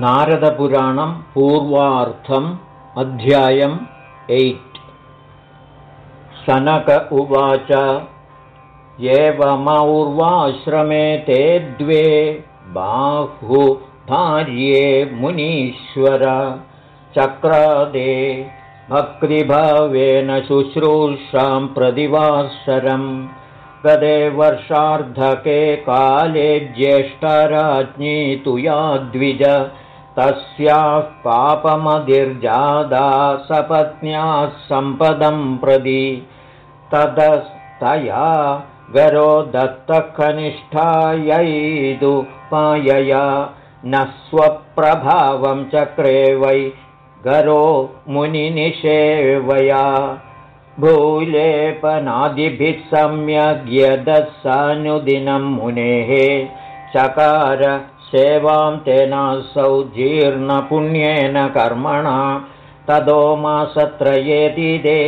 नारदपुराणं पूर्वार्थम् अध्यायम् एय्ट्। सनक उवाच एवमौर्वाश्रमे ते द्वे भार्ये मुनीश्वर। चक्रादे भक्तिभावेन शुश्रूषां प्रतिवासरम्। गदे वर्षार्धके काले ज्येष्ठराज्ञी तु याद्विज तस्याः पापमधिर्जादा सपत्न्याः सम्पदं प्रदि तदस्तया गरो दत्तकनिष्ठायैदु पायया न स्वप्रभावं चक्रे वै गरो मुनिनिषेवया। भूलेपनादिभिः सम्यग्यदसानुदिनं मुनेः चकार सेवां तेनासौ जीर्णपुण्येन कर्मणा। ततो मासत्रयेदिदे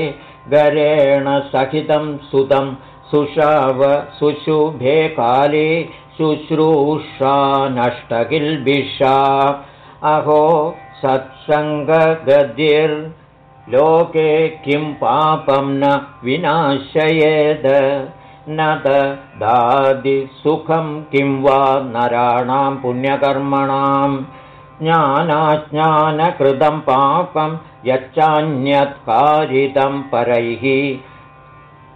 गरेण सहितं सुतं सुषाव सुशुभे काले शुश्रूषा नष्टकिल्बिषा अहो सत्सङ्गगतिर्लोके किं पापं न विनाशयेद न दादिसुखं किं वा नराणां पुण्यकर्मणां? ज्ञानाज्ञानकृतं पापं यच्चान्यत्कारितं परैः।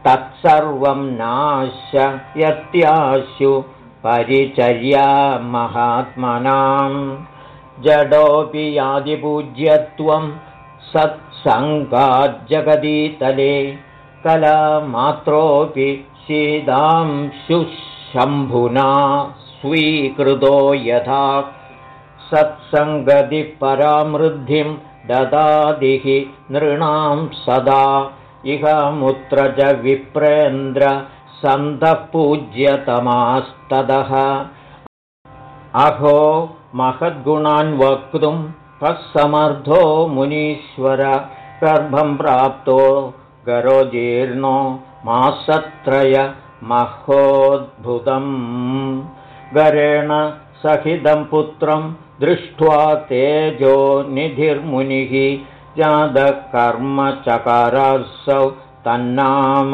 तत्सर्वं नाश्यत्याशु परिचर्या महात्मनां जडोऽपि यादिपूज्यत्वं सत्सङ्गाज्जगदीतले। कलामात्रोऽपि शीदांशुशम्भुना स्वीकृतो यथा सत्सङ्गतिपरामृद्धिं ददादिः नृणां सदा। इहमुत्र च विप्रेन्द्र सन्तः पूज्यतमास्तदः अहो महद्गुणान् वक्तुं तत्समर्थो मुनीश्वर गर्भं प्राप्तो गरोजीर्णो महोद्भुतम्। गरेण सहितं पुत्रं दृष्ट्वा तेजो निधिर्मुनिः जातकर्मचकारासौ तन्नाम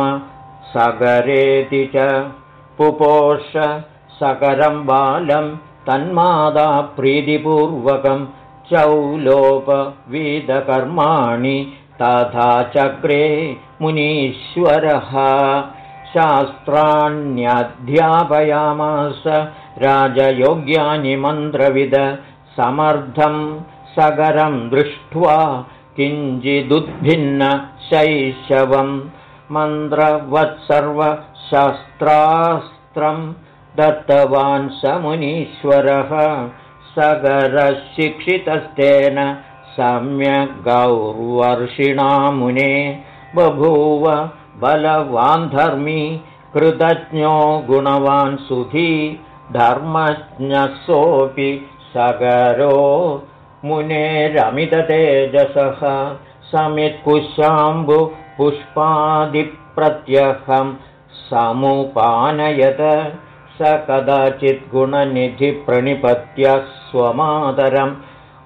सगरेति च पुपोष सकरं बालं तन्मादा प्रीतिपूर्वकं चौलोपवीदकर्माणि तथा चक्रे मुनीश्वरः शास्त्राण्यध्यापयामास राजयोग्यानि मन्त्रविद समर्थं सगरं दृष्ट्वा किञ्चिदुद्भिन्न शैशवं मन्त्रवत्सर्वशस्त्रास्त्रं दत्तवान् स मुनीश्वरः सगरशिक्षितस्तेन सम्यग् मुने बभूव बलवान्धर्मी कृतज्ञो गुणवान् सुधी धर्मज्ञसोऽपि सगरो मुनेरमिततेजसः समित्कुशाम्बुपुष्पादिप्रत्यहं समुपानयत स कदाचिद्गुणनिधिप्रणिपत्य स्वमातरम्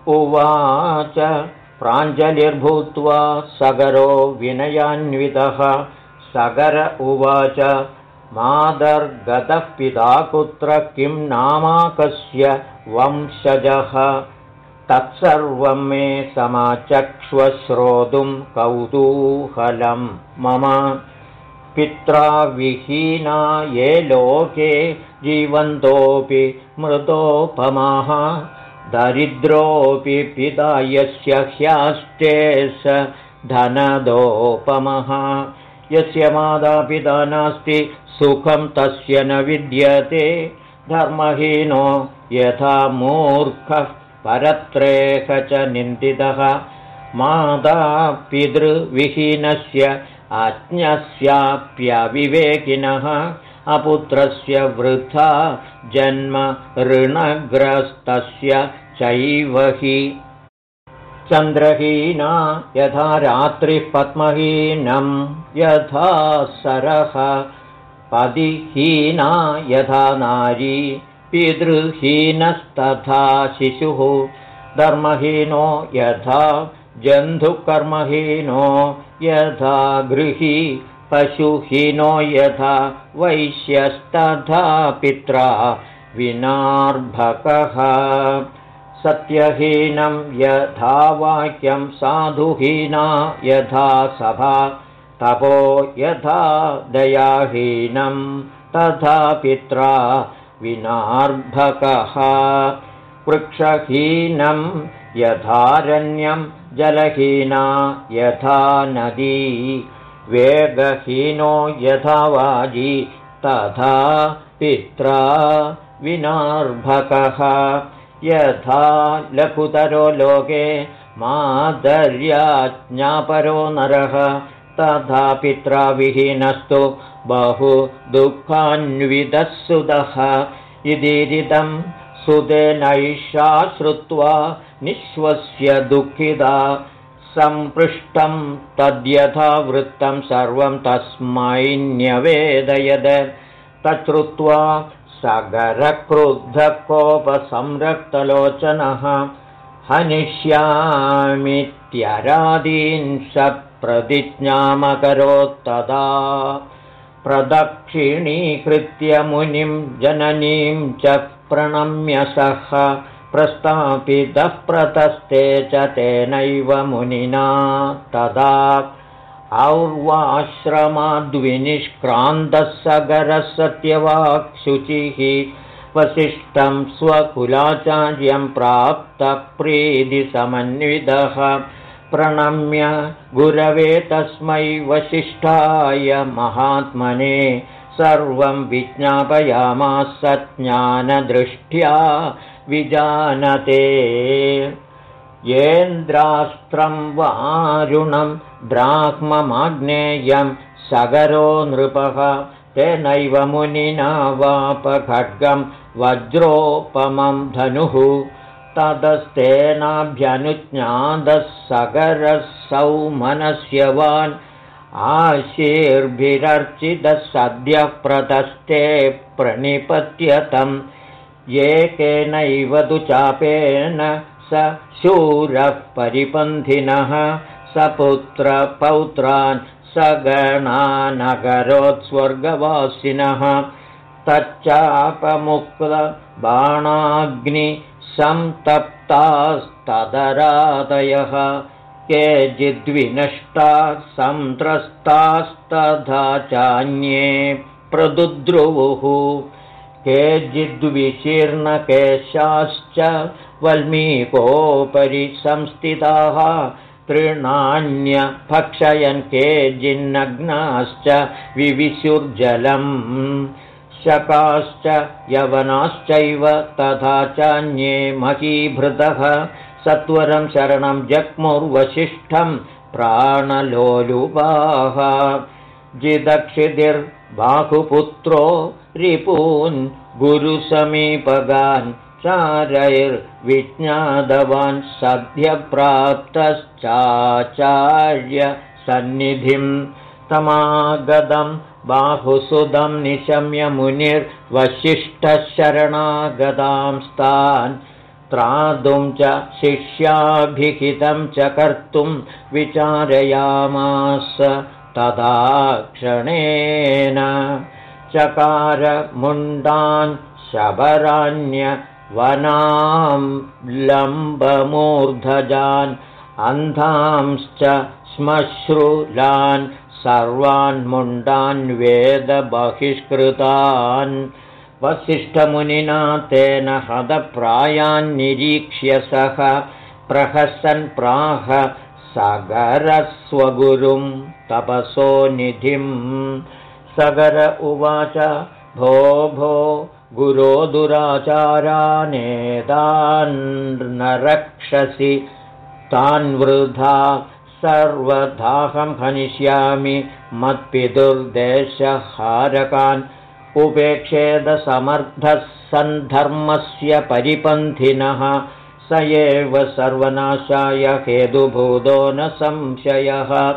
उवाच प्राञ्जलिर्भूत्वा सगरो विनयान्वितः। सगर उवाच मादर्गतः पिता कुत्र किं नामाकस्य वंशजः? तत्सर्वं मे समाचक्ष्वश्रोतुं कौतूहलं मम पित्रा विहीना ये लोके जीवन्तोऽपि मृतोपमाः दरिद्रोऽपि पिता यस्य ह्यास्ते स धनदोपमः। यस्य मातापिता नास्ति सुखं तस्य न विद्यते। धर्महीनो यथा मूर्खः परत्रेह च निन्दितः। मातापितृविहीनस्य अज्ञस्याप्यविवेकिनः अपुत्रस्य वृथा जन्म ऋणग्रस्तस्य चैव हि। चन्द्रहीना यथा रात्रिः पद्महीनं यथा सरः पदिहीना यथा नारी पितृहीनस्तथा शिशुः। धर्महीनो यथा जन्धुकर्महीनो यथा गृही पशुहीनो यथा वैश्यस्तथा पित्रा विनार्भकः सत्यहीनं यथा वाक्यं साधुहीना यथा सभा तपो यथा दयाहीनं तथा पित्रा विनार्भकः। वृक्षहीनं यथारण्यं जलहीना यथा नदी वेगहीनो यथा वाजी तथा पित्रा विनार्भकः यथा लघुतरो लोके मादर्याज्ञापरो नरः। तथा पित्रा विहीनस्तु बहु दुःखान्वितः सुतः इदीरिदं सुतेनैषा श्रुत्वा निःश्वस्य दुःखिता सम्पृष्टं तद्यथा वृत्तं सर्वं तस्मै न्यवेदयद। तच्छ्रुत्वा सगरक्रुद्धकोपसंरक्तलोचनः हनिष्यामित्यरादीन् स प्रतिज्ञामकरोत्तदा प्रदक्षिणीकृत्य मुनिं जननीं च प्रणम्य सः प्रस्तापितः प्रतस्ते च तेनैव मुनिना तदा और्वाश्रमाद्विनिष्क्रान्तः सगरः सत्यवाक्शुचिः वसिष्ठं स्वकुलाचार्यं प्राप्तप्रीतिसमन्वितः प्रणम्य गुरवे तस्मै वसिष्ठाय महात्मने सर्वं विज्ञापयामास ज्ञानदृष्ट्या विजानते येन्द्रास्त्रं वारुणं ब्राह्ममाग्नेयं सगरो नृपः तेनैव मुनिना वापखड्गं वज्रोपमं धनुः। ततस्तेनाभ्यनुज्ञातः सगरः सौमनस्यवान् आशीर्भिरर्चितः सद्यः प्रतस्ते प्रणिपत्यतम्। एकेनैव तु चापेन स शूरः परिपन्थिनः स पुत्रपौत्रान् स गणानगरोत्स्वर्गवासिनः तच्चापमुक्तबाणाग्निसन्तप्तास्तदरादयः केचिद्विनष्टाः सन्त्रस्तास्तथा चान्ये प्रदुद्रुवुः केचिद्विशीर्णकेशाश्च वल्मीकोपरि संस्थिताः तृणान्यभक्षयन् केचिन्नग्नाश्च विविशुर्जलम् शकाश्च यवनाश्चैव तथा चान्ये महीभृतः। सत्वरं शरणं जग्मुर्वसिष्ठं प्राणलोलुपाः। जिदक्षितिर्बाहुपुत्रो रिपून् गुरुसमीपगान् चारैर्विज्ञातवान् सद्यप्राप्तश्चाचार्यसन्निधिं तमागतं बाहुसुदं निशम्य मुनिर्वसिष्ठशरणागतांस्तान् त्रातुं च शिष्याभिहितं च कर्तुं विचारयामास तदा क्षणेन चकारमुण्डान् शबराण्यवनां लम्बमूर्धजान् अन्धांश्च श्मश्रुलान् सर्वान् वेदबहिष्कृतान्। वसिष्ठमुनिना तेन हदप्रायान्निरीक्ष्य सः प्रहसन् प्राह सगरस्वगुरुं तपसो निधिम् सगर उवाच भो भो गुरो दुराचारानेतान्न रक्षसि तान् वृथा सर्वदाहं हनिष्यामि। मत्पितुर्देशहारकान् उपेक्षेदसमर्थः सन्धर्मस्य परिपन्थिनः। स एव सर्वनाशाय हेतुभूतो न संशयः।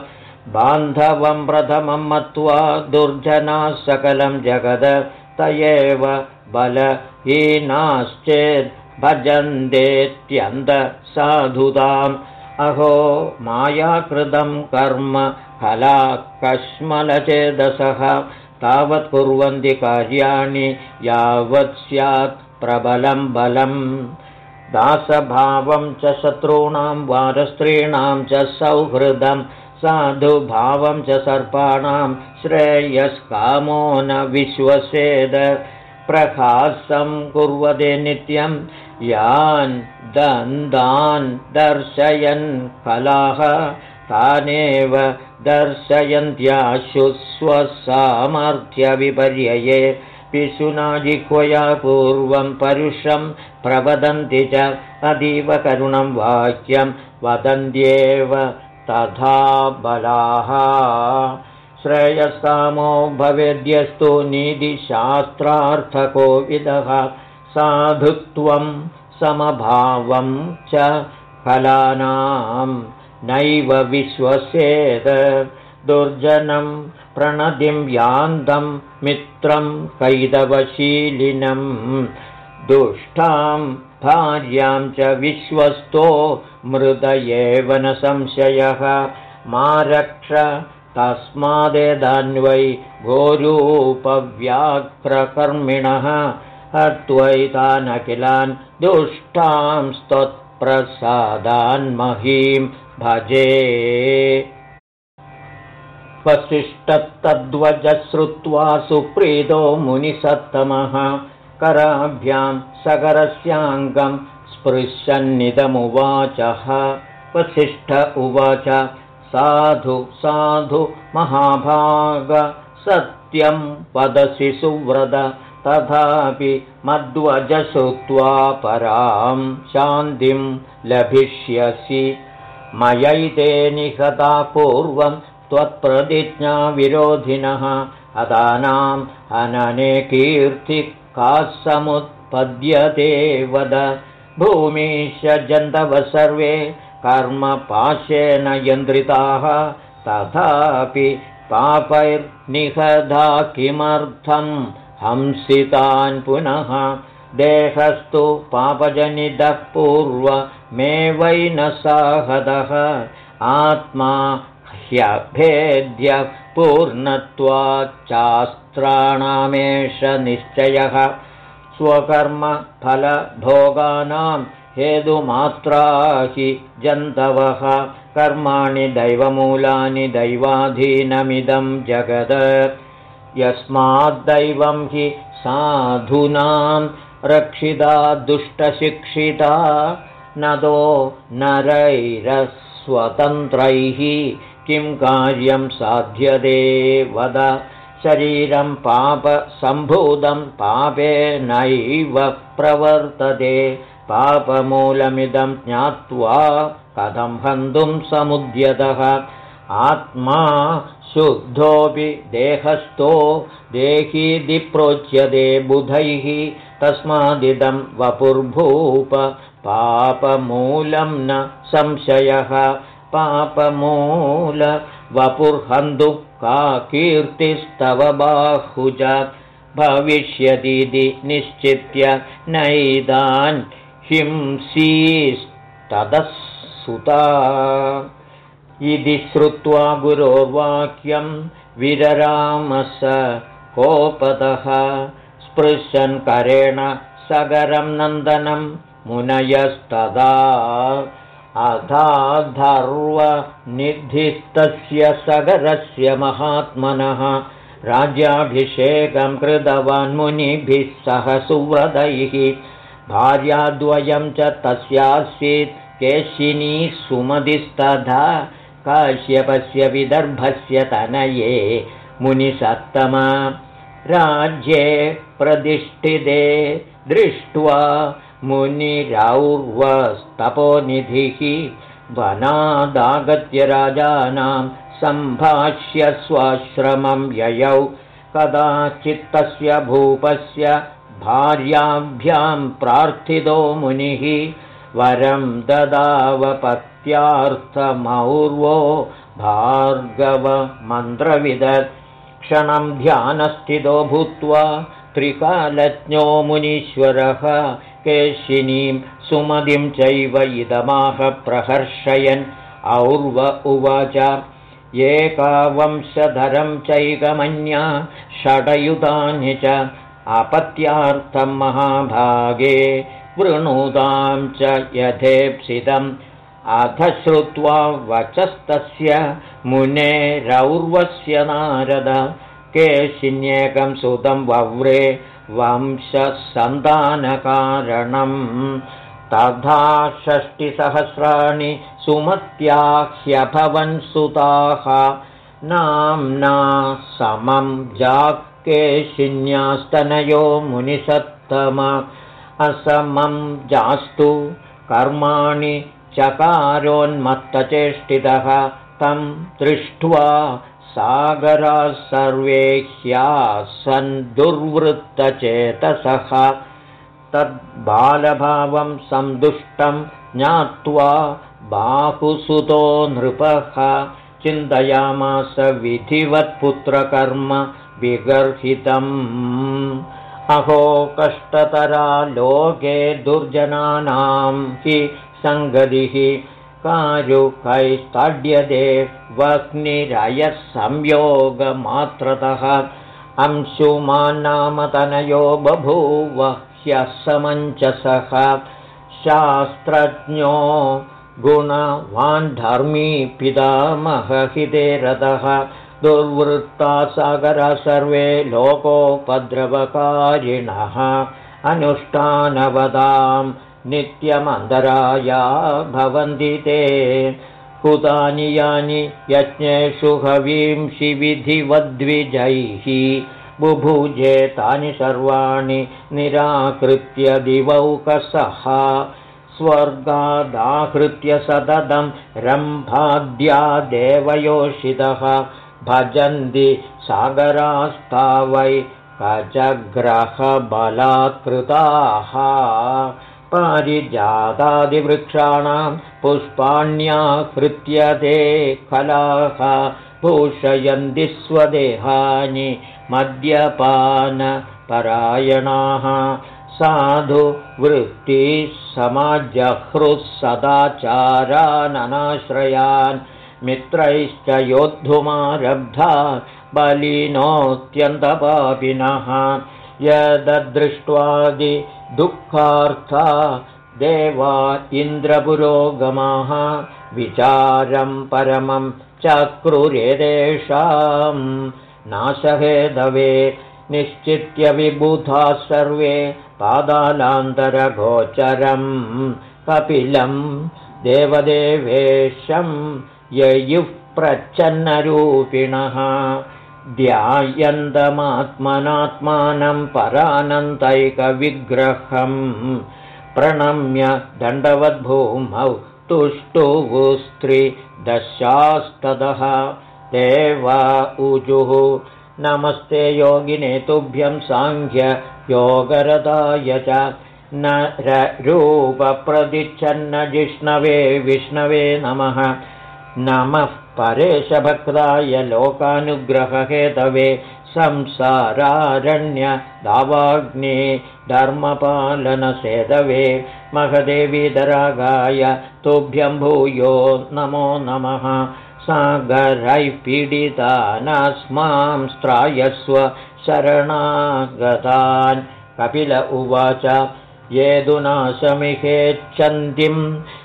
बान्धवं प्रथमं मत्वा दुर्जनाः सकलं जगद। त एव भजन्तेत्यन्तसाधुताम्। अहो मायाकृतं कर्म कलाकश्मलचेदसः तावत् कुर्वन्ति कार्याणि यावत् स्यात् प्रबलं बलम्। दासभावं च शत्रूणां वारस्त्रीणां च सौहृदं। साधुभावं च सर्पाणां श्रेयस्कामो न विश्वसेद प्रकाशं कुर्वते नित्यं। यान् दन्दान् दर्शयन् कलाः तानेव दर्शयन्त्याशु स्वसामर्थ्यविपर्यये। पिशुना जिह्वया पूर्वं परुषं प्रवदन्ति च अतीव करुणं वाक्यं। वदन्त्येव तथा बलाः श्रेयस्कामो भवेद्यस्तु निधिशास्त्रार्थको विदः साधुत्वं समभावं च फलानां नैव विश्वसेत् दुर्जनं प्रणदिं यान्तं मित्रं कैदवशीलिनं। दुष्टां भार्यां च विश्वस्तो मृद न संशयः। मा रक्ष तस्मादेदान्वै गोरूपव्याघ्रकर्मिणः अत्वैतानखिलान् दुष्टांस्त्वत्प्रसादान्महीं भजे। वसिष्ठत्तद्वज श्रुत्वा सुप्रीतो मुनिसत्तमः कराभ्यां सगरस्याङ्गं स्पृशन्निदमुवाचः। वसिष्ठ उवाच साधु साधु महाभाग सत्यं वदसि सुव्रत तथापि मध्वज श्रुत्वा परां शान्तिं लभिष्यसि। मयैते निहता पूर्वं त्वत्प्रतिज्ञाविरोधिनः अदानाम् हनने कीर्तिका समुत्पद्यते वद। भूमिश जन्तव सर्वे कर्मपाशेन यन्द्रिताः तथापि पापैर्निहदा किमर्थं हंसितान् पुनः देहस्तु पापजनितः पूर्वमेवै न साहदः। आत्मा ह्यभेद्य पूर्णत्वाच्चास्त्राणामेष निश्चयः। स्वकर्मफलभोगानां हेतुमात्रा हि जन्तवः कर्माणि दैवमूलानि दैवाधीनमिदं जगद। यस्माद्दैवं हि साधूनां रक्षिता दुष्टशिक्षिता नदो नरैरस्वतन्त्रैः किं कार्यं साध्यते वद। शरीरं पापसम्भूतं पापेनैव प्रवर्तते पापमूलमिदं ज्ञात्वा कथं हन्तुं समुद्यतः। आत्मा शुद्धोऽपि देहस्थो देहीदि प्रोच्यते बुधैः। तस्मादिदं वपुर्भूप पापमूलं न संशयः। पापमूल वपुर्हन्तु का कीर्तिस्तव बाहुज। भविष्यतीति निश्चित्य नैदान् हिंसीस्ततः सुता इति श्रुत्वा गुरोर्वाक्यं विररामस कोपतः। स्पृशन् करेण सगरं नन्दनं मुनयस्तदा। अधाधर्वनिधिस्तस्य सगरस्य महात्मनः राज्याभिषेकं कृतवान् मुनिभिः सह सुव्रतैः भार्याद्वयं च तस्यासीत् केशिनी सुमतिस्तथा काश्यपस्य विदर्भस्य तनये मुनिसत्तमा। राज्ये प्रतिष्ठिते दृष्ट्वा मुनिरौर्वस्तपोनिधिः वनादागत्य राजानां सम्भाष्य स्वाश्रमं ययौ। कदाचित्तस्य भूपस्य भार्याभ्यां प्रार्थितो मुनिः वरं ददावपत्यार्थमौर्वो भार्गवमन्त्रविद क्षणं ध्यानस्थितो भूत्वा त्रिकालज्ञो मुनीश्वरः केशिनीं सुमतिं चैव इदमाह प्रहर्षयन्। और्व उवाच एकावंशधरं चैकमन्या षडयुधानि च अपत्यार्थं महाभागे वृणुतां च यथेप्सितम्। अथ श्रुत्वा वचस्तस्य मुनेरौर्वस्य नारद। केशिन्येकं सुतं वव्रे वंशसन्तानकारणम्। तथा षष्टिसहस्राणि सुमत्याह्यभवन् सुताः। नाम्ना समं जाकेशिन्यास्तनयो मुनिसत्तम। असमं जास्तु कर्माणि चकारोन्मत्तचेष्टितः। तं दृष्ट्वा सागराः सर्वे ह्यासन् दुर्वृत्तचेतसः तद्बालभावं सन्दुष्टं ज्ञात्वा बाहुसुतो नृपः। चिन्तयामास विधिवत्पुत्रकर्म विगर्हितम् अहो कष्टतरा लोके दुर्जनानां हि सङ्गतिः कारुकैस्ताड्यते वह्निरयः संयोगमात्रतः अंशुमान्नामतनयो बभूव ह्यसमञ्चसः शास्त्रज्ञो गुणवान् धर्मी पितामहहिते रथः दुर्वृत्ता सागरा सर्वे लोकोपद्रवकारिणः अनुष्ठानवदाम् नित्यमन्तराया भवन्ति ते। कुतानि यानि यज्ञेषु हवींषि विधिवद्विजैः बुभुजे तानि सर्वाणि निराकृत्य दिवौकसः। स्वर्गादाहृत्य सततं रम्भाद्या देवयोषितः भजन्ति सागरास्ता वै कजग्रहबलात्कृताः पारिजातादिवृक्षाणां पुष्पाण्याकृत्य ते कलाः भूषयन्ति स्वदेहानि मद्यपानपरायणाः। साधु वृत्तिः समाजहृः सदाचाराननाश्रयान् मित्रैश्च योद्धुमारब्धा बलिनोऽत्यन्तपापिनः यददृष्ट्वादिदुःखार्था देवा इन्द्रपुरोगमाः। विचारं परमं चक्रुरेदेषां नाशहेदवे निश्चित्य विबुधाः सर्वे पादालान्तरगोचरं। कपिलं देवदेवेशं ययुः प्रच्छन्नरूपिणः ध्यायन्दमात्मनात्मानं परानन्तैकविग्रहम्। प्रणम्य दण्डवद्भूमौ तुष्टुवुस्त्रिदशास्ततः देवा ऊजुः। नमस्ते योगिने तुभ्यं साङ्ख्य योगरदाय च। नरूपप्रदिच्छन्न जिष्णवे विष्णवे नमः नमः परेशभक्ताय लोकानुग्रहहेतवे संसारारण्य दावाग्ने धर्मपालनसेतवे महदेवीधरागाय तुभ्यं भूयो नमो नमः। सागरैः पीडितानस्मां स्त्रायस्व शरणागतान्। कपिल उवाच येदुनाशमिहेच्छन्तिं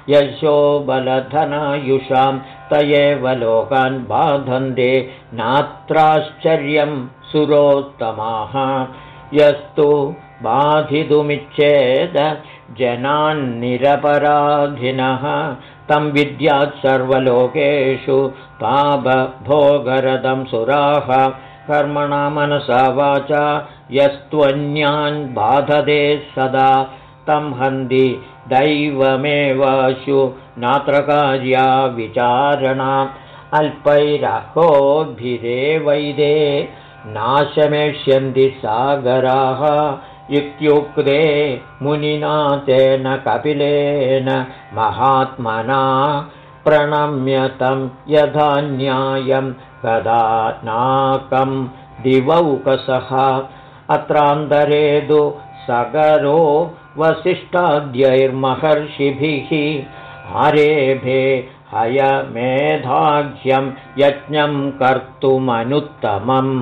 यशो बलधनायुषां एव लोकान् बाधन्ते नात्राश्चर्यं सुरोत्तमाः। यस्तु बाधितुमिच्छेद जनान्निरपराधिनः। तं विद्यात् सर्वलोकेषु पापभोगरदं सुराः। कर्मणा मनसा वाचा यस्त्वन्यान् बाधते सदा। तं हन्ति दैवमेवाशु नात्रकार्या विचारणा। अल्पैरहोभिरे वैदे नाशमेष्यन्ति सागराः। इत्युक्ते मुनिना तेन कपिलेन महात्मना प्रणम्यतं यथा न्यायं कदा नाकं दिवौकसः अत्रान्तरे तु सगरो वसिष्ठाद्यैर्महर्षिभिः आरेभे हयमेधाघ्यं यज्ञं कर्तुमनुत्तमम्।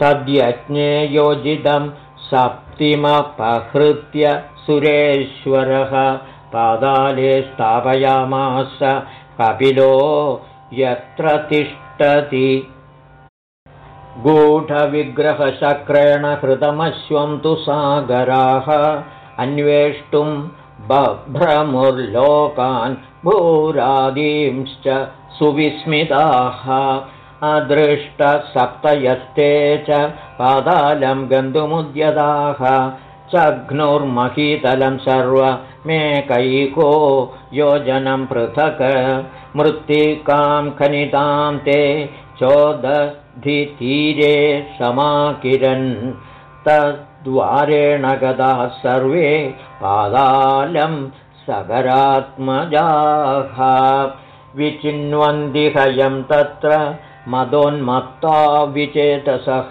तद्यज्ञे योजितं सप्तिमपहृत्य सुरेश्वरः पादाले स्थापयामास कपिलो यत्र तिष्ठति गूढविग्रहशक्रेण हृतमश्वं तु सागराः अन्वेष्टुं बभ्रमुर्लोकान् भूरादींश्च सुविस्मिताः। अदृष्टसप्तयस्ते च पादालं गन्तुमुद्यताः। चघ्नुर्महीतलं सर्वमेकैको योजनं पृथक्। मृत्तिकां खनितां ते चोदधितीरे समाकिरन् तद्वारेण गताः सर्वे पादालं सगरात्मजाः। विचिन्वन्दिहयं तत्र मदोन्मत्ता विचेतसः।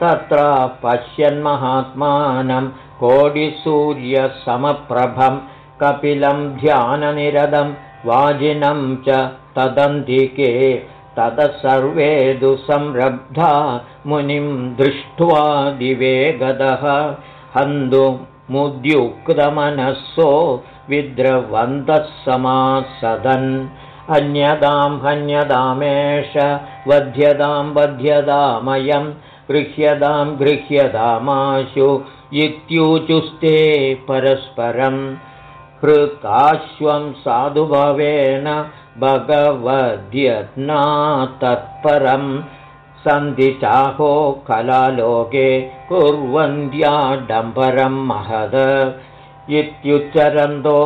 तत्र पश्यन्महात्मानं कोडिसूर्यसमप्रभं कपिलं ध्याननिरदं वाजिनं च तदन्तिके ततः सर्वे दुसंरब्धा मुनिं दृष्ट्वा दिवे गतः हन्तुमुद्युक्तमनःसो विद्रवन्तः समासदन्। अन्यदां हन्यदामेष वध्यदां वध्यदामयं गृह्यदां गृह्यदामाशु इत्युचुस्ते परस्परं हृताश्वं साधुभवेन भगवद्यत्ना तत्परं सन्धिचाहो कलालोके कुर्वन्त्याडम्बरं महद। इत्युच्चरन्तो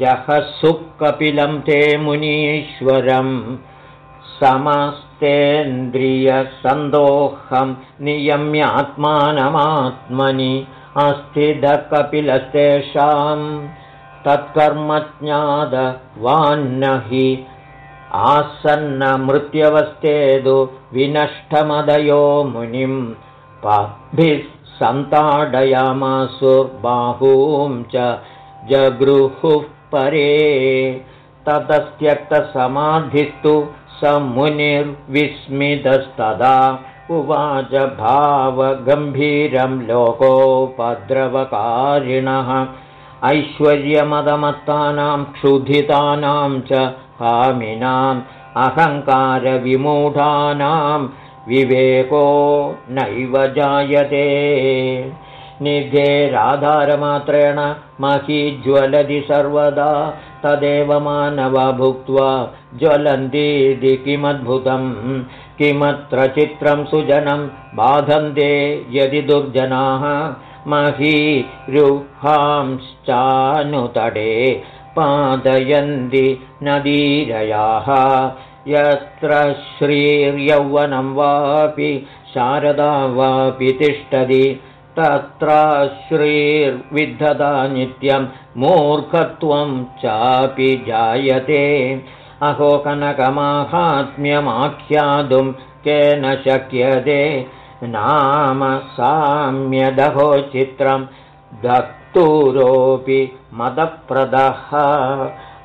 जहसुकपिलं ते मुनीश्वरम् समस्तेन्द्रियसन्दोहं नियम्यात्मानमात्मनि अस्थिदकपिलस्तेषां। तत्कर्मज्ञादवान्न हि आसन्नमृत्यवस्थेदु विनष्टमदयो मुनिं पाभिः सन्ताडयामासुर्बाहूं च जगृहुः परे। ततस्त्यक्तसमाधिस्तु स मुनिर्विस्मितस्तदा उवाच भावगम्भीरं लोकोपद्रवकारिणः। ऐश्वर्यमदमत्तानां क्षुधितानां च कामिनाम् अहङ्कारविमूढानां विवेको नैव जायते। निधेराधारमात्रेण मही ज्वलति सर्वदा तदेव मानव भुक्त्वा ज्वलन्तीति किमद्भुतं किमत्र चित्रं सुजनं बाधन्ते यदि दुर्जनाः महीरुहांश्चानुतडे पादयन्ति नदीरयाः। यत्र श्रीर्यौवनं वापि शारदा वापि तिष्ठति तत्र श्रीर्विद्धता नित्यं मूर्खत्वं चापि जायते। अहो कनकमाहात्म्यमाख्यातुं केन शक्यते? नाम साम्यदहो चित्रं धक्तुरोऽपि मदप्रदः।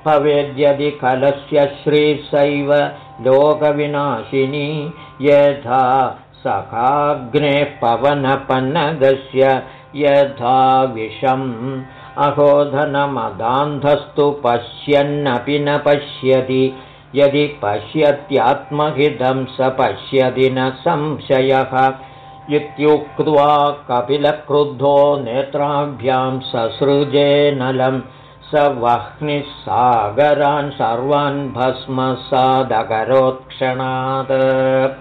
भवेद्यदि कलस्य श्रीसैव लोकविनाशिनी यथा सखाग्नेः पवनपन्नगस्य यथा विषम्। अहोधनमदान्धस्तु पश्यन्नपि न पश्यति। यदि पश्यत्यात्महितं स पश्यति न संशयः इत्युक्त्वा कपिलक्रुद्धो नेत्राभ्यां ससृजे नलं। स वह्निः सागरान् सर्वान् भस्मसादकरोत्क्षणात्।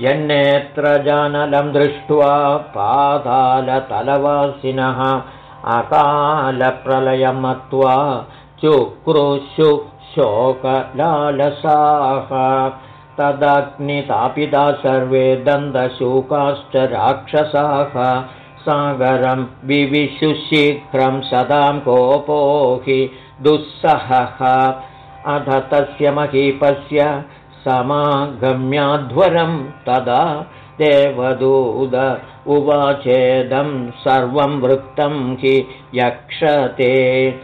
यन्नेत्रजानलं दृष्ट्वा पातालतलवासिनः अकालप्रलयं मत्वा चुक्रुषु शोकलालसाः तदग्नितापिता सर्वे दन्तशूकाश्च राक्षसाः। सागरं विविशु शीघ्रं सदां कोपो हि दुःसहः। अध तस्य महीपस्य समागम्याध्वरं तदा देवदूद उवाचेदं सर्वं वृत्तं हि यक्षते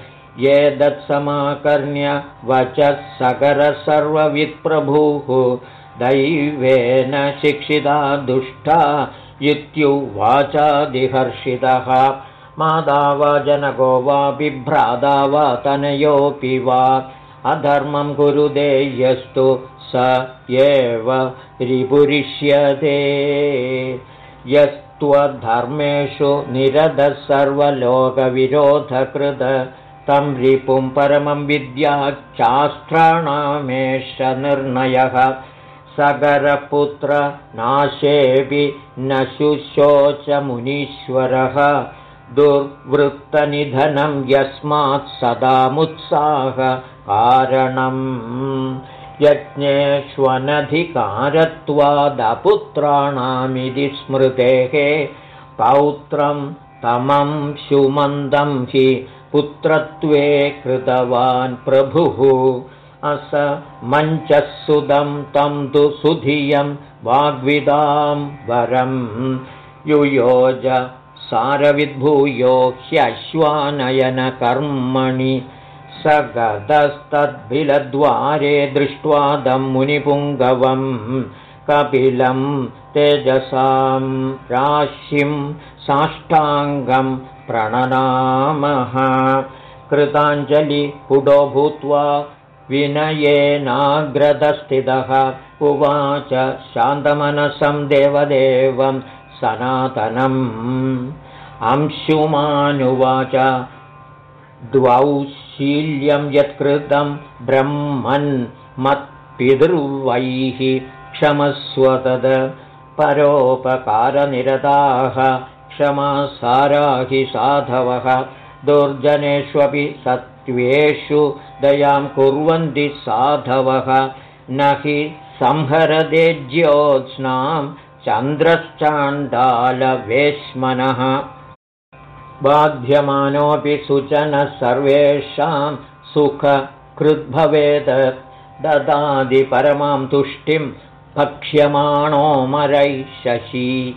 एतत्समाकर्ण्य वचः सकरः सर्ववित्प्रभुः दैवेन शिक्षिता दुष्टा इत्युवाचादिहर्षितः। मादा वा जनको वा बिभ्राता वा तनयोऽपि वा। अधर्मं कुरुदेयस्तु स एव रिपुरिष्यते। यस्त्वधर्मेषु निरधः सर्वलोकविरोधकृत तं रिपुं परमं विद्याच्चास्त्राणामेष निर्णयः। सगरपुत्रनाशेऽपि न शुशोचमुनीश्वरः। दुर्वृत्तनिधनं यस्मात् सदामुत्साहकारणम् यज्ञेष्वनधिकारत्वादपुत्राणामिति स्मृतेः पौत्रं तमं सुमन्दं हि पुत्रत्वे कृतवान् प्रभुः। अस मञ्चः तं तु सुधियं वाग्विदां वरं। युयोज सारविद्भूयो ह्यश्वानयनकर्मणि। स गतस्तद्भिलद्वारे दृष्ट्वा दं मुनिपुङ्गवं। कपिलं तेजसां राशिं साष्टाङ्गं प्रणनामः। कृताञ्जलिपुडो भूत्वा विनयेनाग्रदस्थितः। उवाच शान्तमनसं देवदेवं सनातनम् अंशुमानुवाच द्वौ शील्यं यत्कृतं ब्रह्मन् मत्पितृवैः क्षमस्वतद परोपकारनिरताः क्षमासारा हि साधवः। दुर्जनेष्वपि सत्त्वेषु दयां कुर्वन्ति साधवः। न हि संहरदे ज्योत्स्नां चन्द्रश्चाण्डालवेश्मनः। बाध्यमानोऽपि सुचनः सर्वेषां सुखकृद्भवेत्। ददादि परमां तुष्टिं भक्ष्यमाणोमरैः शशी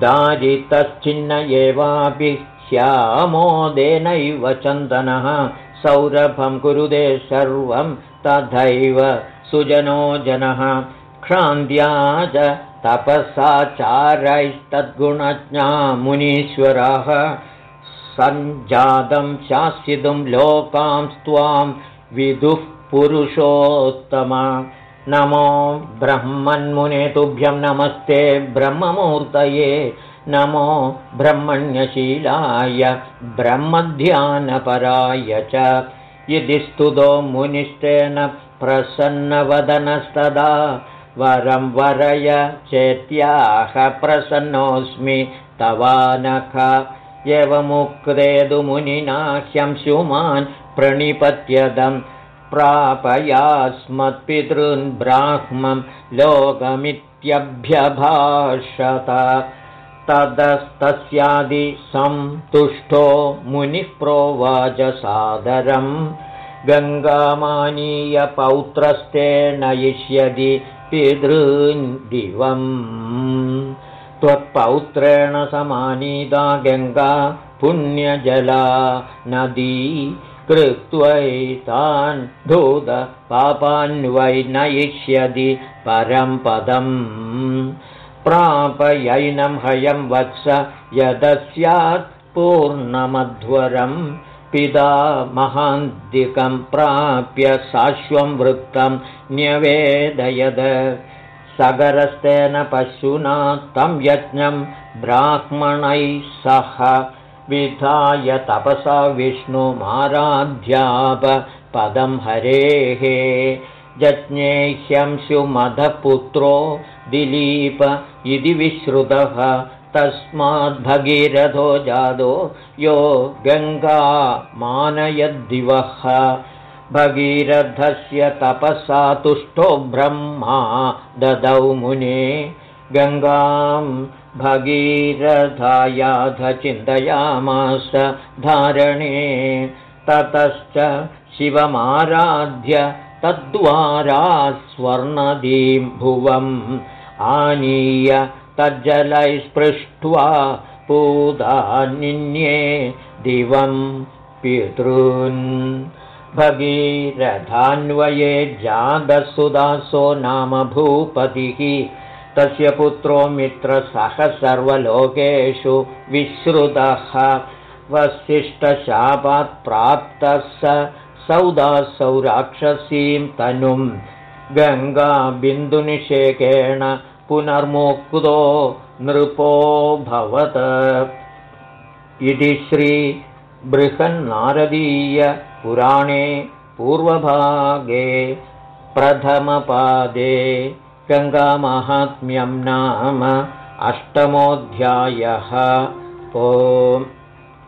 दारितश्चिन्न एवापि श्यामोदेनैव चन्दनः। सौरभं कुरुदे सर्वं तथैव सुजनो जनः। क्षान्त्या च तपसाचारैस्तद्गुणज्ञा मुनीश्वराः सञ्जातं शासितुं लोकांस्त्वां विदुः पुरुषोत्तम नमो ब्रह्मन्मुने तुभ्यं नमस्ते ब्रह्ममूर्तये नमो ब्रह्मण्यशीलाय ब्रह्मध्यानपराय च। यदि स्तुतो मुनिष्ठेन प्रसन्नवदनस्तदा वरं वरय चेत्याह प्रसन्नोऽस्मि तवानख। एवमुक्तेदु मुनिना ह्यंशुमान् प्रणिपत्यदं प्रापयास्मत्पितॄन् ब्राह्मं लोकमित्यभ्यभाषत। ततस्तस्यादिसन्तुष्टो मुनिः प्रोवाच सादरम् गङ्गामानीय पौत्रस्ते नयिष्यति पितॄन् दिवम्। त्वत्पौत्रेण समानीता गङ्गा पुण्यजला नदी कृत्वैतान् धूतपापान्वै नयिष्यति परं पदम्। प्रापयैनं हयं वत्स यदस्यात् पूर्णमध्वरम् पिता महान्तिकं प्राप्य साश्वं वृत्तं न्यवेदयद। सगरस्तेन पशुना तं यज्ञं ब्राह्मणैः सह विधाय तपसा विष्णुमाराध्यापदं हरेः। सुमधपुत्रो दिलीप इति विश्रुतः। तस्माद्भगीरथो जादो यो गङ्गा मानयद्दिवः भगीरथस्य तपसा तुष्टो ब्रह्मा ददौ मुने। गङ्गां भगीरथायाध चिन्तयामास धारणे ततश्च शिवमाराध्य तद्वारा स्वर्णदीं भुवम् आनीय तज्जलैस्पृष्ट्वा पूदानिन्ये दिवं पितॄन्। भगीरथान्वये जातसुदासो नाम भूपतिः तस्य पुत्रो मित्रसह सर्वलोकेषु विश्रुतः वसिष्ठशापात्प्राप्तः स सौदासौ राक्षसीं तनुं। गङ्गाबिन्दुनिषेकेण पुनर्मुक्तो नृपोऽभवत् इति श्रीबृहन्नारदीयपुराणे पूर्वभागे प्रथमपादे गङ्गामाहात्म्यं नाम अष्टमोऽध्यायः। ओम्